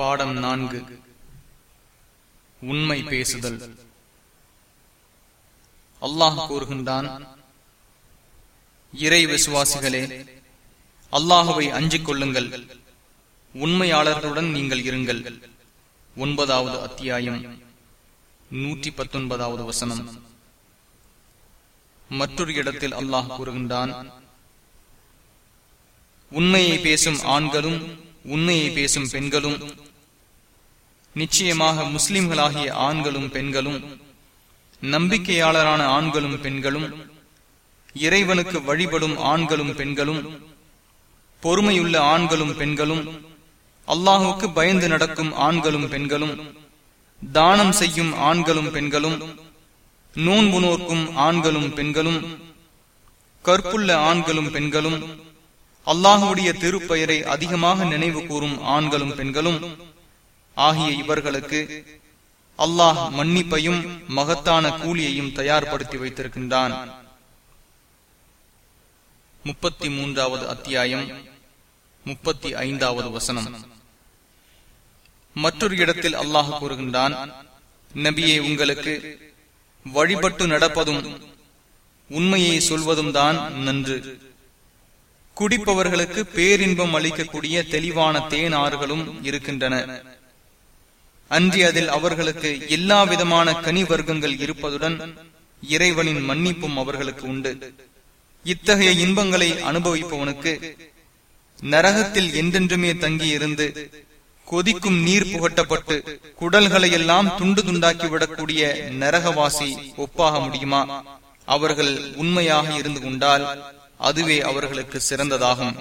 பாடம் நான்கு. உண்மை பேசுதல். அல்லாஹ் கூறுகின்றான் இறை விசுவாசிகளே அல்லாஹுவை அஞ்சிக் கொள்ளுங்கள். உண்மையாளர்களுடன் நீங்கள் இருங்கள். ஒன்பதாவது அத்தியாயம் நூற்றி பத்தொன்பதாவது வசனம். மற்றொரு இடத்தில் அல்லாஹ் கூறுகின்றான் உண்மையை பேசும் ஆண்களும் உண்மையை பேசும் பெண்களும் நிச்சயமாக முஸ்லிம்களாகிய ஆண்களும் பெண்களும் நம்பிக்கையாளரான ஆண்களும் பெண்களும் இறைவனுக்கு வழிபடும் ஆண்களும் பெண்களும் பொறுமையுள்ள ஆண்களும் பெண்களும் அல்லாஹுக்கு பயந்து நடக்கும் ஆண்களும் பெண்களும் தானம் செய்யும் ஆண்களும் பெண்களும் நோன்பு நோக்கும் ஆண்களும் பெண்களும் கற்புள்ள ஆண்களும் பெண்களும் அல்லாஹுடைய திருப்பெயரை அதிகமாக நினைவு கூறும் ஆண்களும் பெண்களும் ஆகிய இவர்களுக்கு அல்லாஹ் மன்னிப்பையும் மகத்தான கூலியையும் தயார்படுத்தி வைத்திருக்கின்றான். முப்பத்தி மூன்றாவது அத்தியாயம் முப்பத்தி ஐந்தாவது வசனம். மற்றொரு இடத்தில் அல்லாஹ் கூறுகின்றான் நபியை உங்களுக்கு வழிபட்டு நடப்பதும் உண்மையை சொல்வதும் தான் நன்று. குடிப்பவர்களுக்கு பேரின்பம் அளிக்கக்கூடிய தெளிவான தேன் ஆறுகளும் இருக்கின்றன. அன்றி அதில் அவர்களுக்கு எல்லா விதமான கனி வர்க்கங்கள் இருப்பதுடன் இறைவனின் மன்னிப்பும் அவர்களுக்கு உண்டு. இத்தகைய இன்பங்களை அனுபவிப்பவனுக்கு நரகத்தில் என்றென்றுமே தங்கியிருந்து கொதிக்கும் நீர் புகட்டப்பட்டு குடல்களை எல்லாம் துண்டு துண்டாக்கிவிடக்கூடிய நரகவாசி ஒப்பாக முடியுமா? அவர்கள் உண்மையாக இருந்து கொண்டால் அதுவே அவர்களுக்கு சிறந்ததாகும்.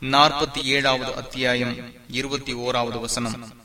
நாற்பத்தி ஏழாவது அத்தியாயம் இருபத்தி ஓராவது வசனம்.